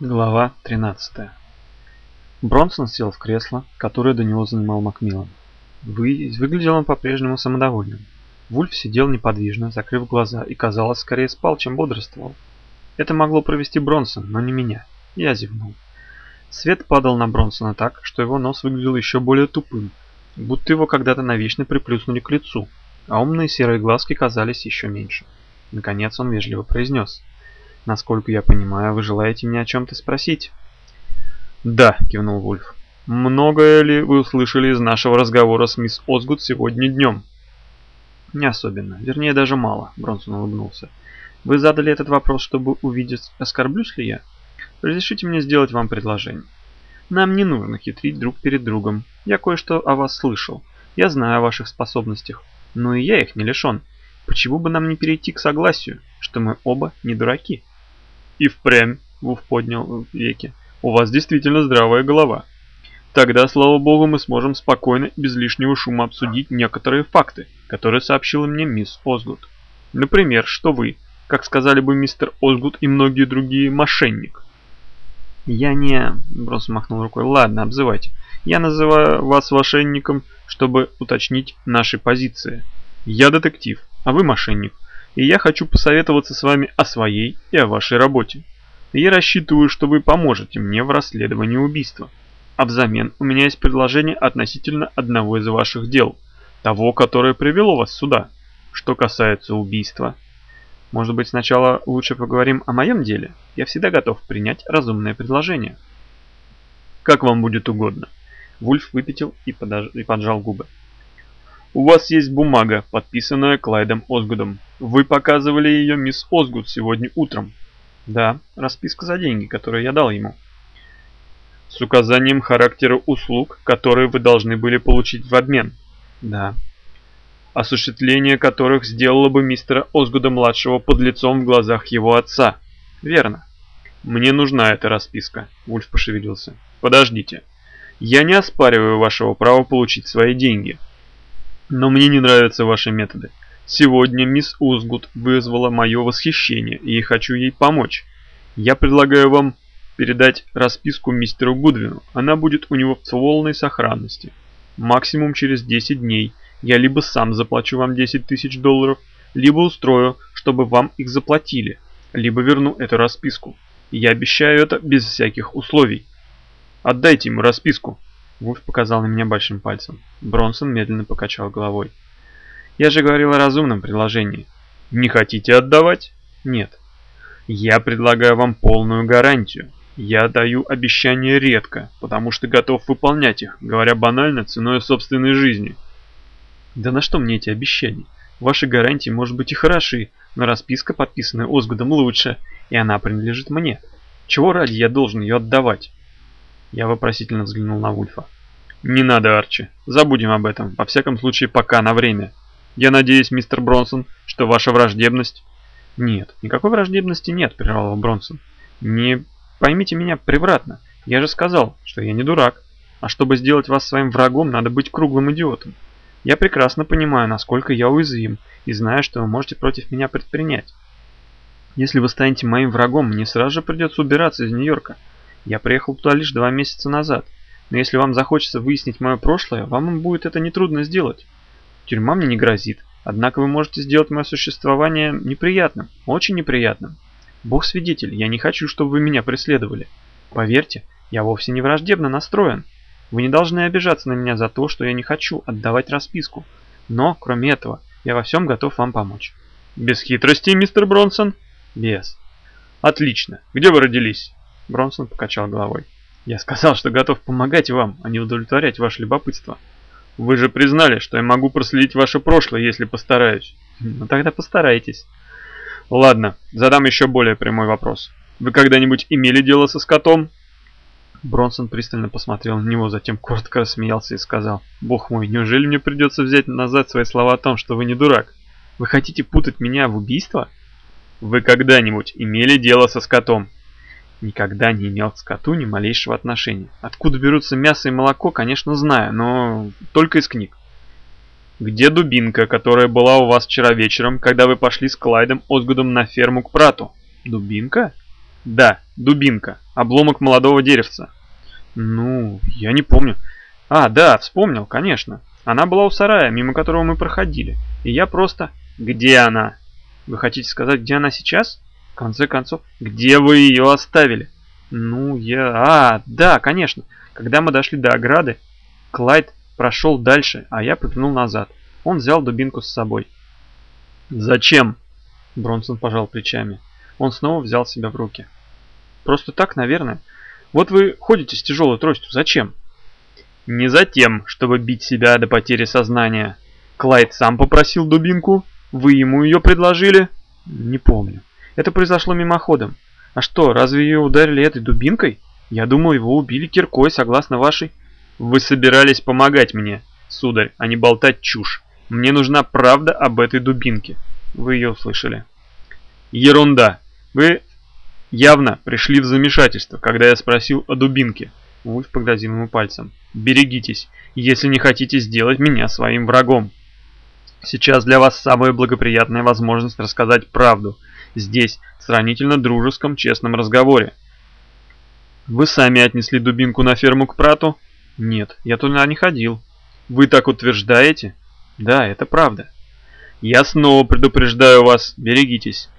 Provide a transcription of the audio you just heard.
Глава 13. Бронсон сел в кресло, которое до него занимал Макмиллан. Вы... Выглядел он по-прежнему самодовольным. Вульф сидел неподвижно, закрыв глаза, и, казалось, скорее спал, чем бодрствовал. Это могло провести Бронсон, но не меня. Я зевнул. Свет падал на Бронсона так, что его нос выглядел еще более тупым, будто его когда-то навечно приплюснули к лицу, а умные серые глазки казались еще меньше. Наконец он вежливо произнес. Насколько я понимаю, вы желаете меня о чем-то спросить? Да, кивнул Вульф. Многое ли вы услышали из нашего разговора с мисс Озгуд сегодня днем? Не особенно, вернее даже мало, Бронсон улыбнулся. Вы задали этот вопрос, чтобы увидеть, оскорблюсь ли я? Разрешите мне сделать вам предложение. Нам не нужно хитрить друг перед другом. Я кое-что о вас слышал. Я знаю о ваших способностях. Но и я их не лишен. Почему бы нам не перейти к согласию, что мы оба не дураки? И впрямь, Вуф поднял веки, у вас действительно здравая голова. Тогда, слава богу, мы сможем спокойно и без лишнего шума обсудить некоторые факты, которые сообщила мне мисс Озгуд. Например, что вы, как сказали бы мистер Озгуд и многие другие, мошенник. Я не... Брос махнул рукой. Ладно, обзывайте. Я называю вас мошенником, чтобы уточнить наши позиции. Я детектив, а вы мошенник и я хочу посоветоваться с вами о своей и о вашей работе. Я рассчитываю, что вы поможете мне в расследовании убийства. А взамен у меня есть предложение относительно одного из ваших дел, того, которое привело вас сюда. Что касается убийства, может быть сначала лучше поговорим о моем деле? Я всегда готов принять разумное предложение. Как вам будет угодно. Вульф выпятил и, подож... и поджал губы. У вас есть бумага, подписанная Клайдом Озгудом. Вы показывали ее мисс Озгуд сегодня утром. Да, расписка за деньги, которые я дал ему. С указанием характера услуг, которые вы должны были получить в обмен. Да. Осуществление которых сделало бы мистера Озгуда-младшего под лицом в глазах его отца. Верно. Мне нужна эта расписка, Вульф пошевелился. Подождите. Я не оспариваю вашего права получить свои деньги. Но мне не нравятся ваши методы. Сегодня мисс Узгуд вызвала мое восхищение, и хочу ей помочь. Я предлагаю вам передать расписку мистеру Гудвину. Она будет у него в полной сохранности. Максимум через 10 дней я либо сам заплачу вам 10 тысяч долларов, либо устрою, чтобы вам их заплатили, либо верну эту расписку. Я обещаю это без всяких условий. Отдайте ему расписку. Вульф показал на меня большим пальцем. Бронсон медленно покачал головой. «Я же говорил о разумном предложении». «Не хотите отдавать?» «Нет». «Я предлагаю вам полную гарантию. Я даю обещания редко, потому что готов выполнять их, говоря банально, ценой собственной жизни». «Да на что мне эти обещания? Ваши гарантии, может быть, и хороши, но расписка, подписанная Озгудом, лучше, и она принадлежит мне. Чего ради я должен ее отдавать?» Я вопросительно взглянул на Вульфа. «Не надо, Арчи. Забудем об этом. Во всяком случае, пока, на время. Я надеюсь, мистер Бронсон, что ваша враждебность...» «Нет, никакой враждебности нет», — прервал его Бронсон. «Не поймите меня превратно. Я же сказал, что я не дурак. А чтобы сделать вас своим врагом, надо быть круглым идиотом. Я прекрасно понимаю, насколько я уязвим, и знаю, что вы можете против меня предпринять. Если вы станете моим врагом, мне сразу же придется убираться из Нью-Йорка. Я приехал туда лишь два месяца назад. Но если вам захочется выяснить мое прошлое, вам будет это нетрудно сделать. Тюрьма мне не грозит, однако вы можете сделать мое существование неприятным, очень неприятным. Бог свидетель, я не хочу, чтобы вы меня преследовали. Поверьте, я вовсе не враждебно настроен. Вы не должны обижаться на меня за то, что я не хочу отдавать расписку. Но, кроме этого, я во всем готов вам помочь. Без хитрости, мистер Бронсон? Без. Отлично. Где вы родились? Бронсон покачал головой. Я сказал, что готов помогать вам, а не удовлетворять ваше любопытство. Вы же признали, что я могу проследить ваше прошлое, если постараюсь. Ну тогда постарайтесь. Ладно, задам еще более прямой вопрос. Вы когда-нибудь имели дело со скотом? Бронсон пристально посмотрел на него, затем коротко рассмеялся и сказал, «Бог мой, неужели мне придется взять назад свои слова о том, что вы не дурак? Вы хотите путать меня в убийство?» «Вы когда-нибудь имели дело со скотом?» Никогда не имел к скоту ни малейшего отношения. Откуда берутся мясо и молоко, конечно, знаю, но только из книг. Где дубинка, которая была у вас вчера вечером, когда вы пошли с Клайдом Озгудом на ферму к Прату? Дубинка? Да, дубинка. Обломок молодого деревца. Ну, я не помню. А, да, вспомнил, конечно. Она была у сарая, мимо которого мы проходили. И я просто... Где она? Вы хотите сказать, где она сейчас? Конце концов, где вы ее оставили? Ну, я... А, да, конечно. Когда мы дошли до ограды, Клайд прошел дальше, а я повернул назад. Он взял дубинку с собой. «Зачем?» Бронсон пожал плечами. Он снова взял себя в руки. «Просто так, наверное. Вот вы ходите с тяжелой тростью. Зачем?» «Не за тем, чтобы бить себя до потери сознания. Клайд сам попросил дубинку. Вы ему ее предложили?» «Не помню. Это произошло мимоходом. А что, разве ее ударили этой дубинкой? Я думал, его убили киркой, согласно вашей...» «Вы собирались помогать мне, сударь, а не болтать чушь. Мне нужна правда об этой дубинке. Вы ее услышали. Ерунда. Вы явно пришли в замешательство, когда я спросил о дубинке. Вульф погрозил ему пальцем. Берегитесь, если не хотите сделать меня своим врагом. Сейчас для вас самая благоприятная возможность рассказать правду. Здесь, в сравнительно дружеском, честном разговоре. Вы сами отнесли дубинку на ферму к прату? Нет, я туда не ходил. Вы так утверждаете? Да, это правда. Я снова предупреждаю вас, берегитесь.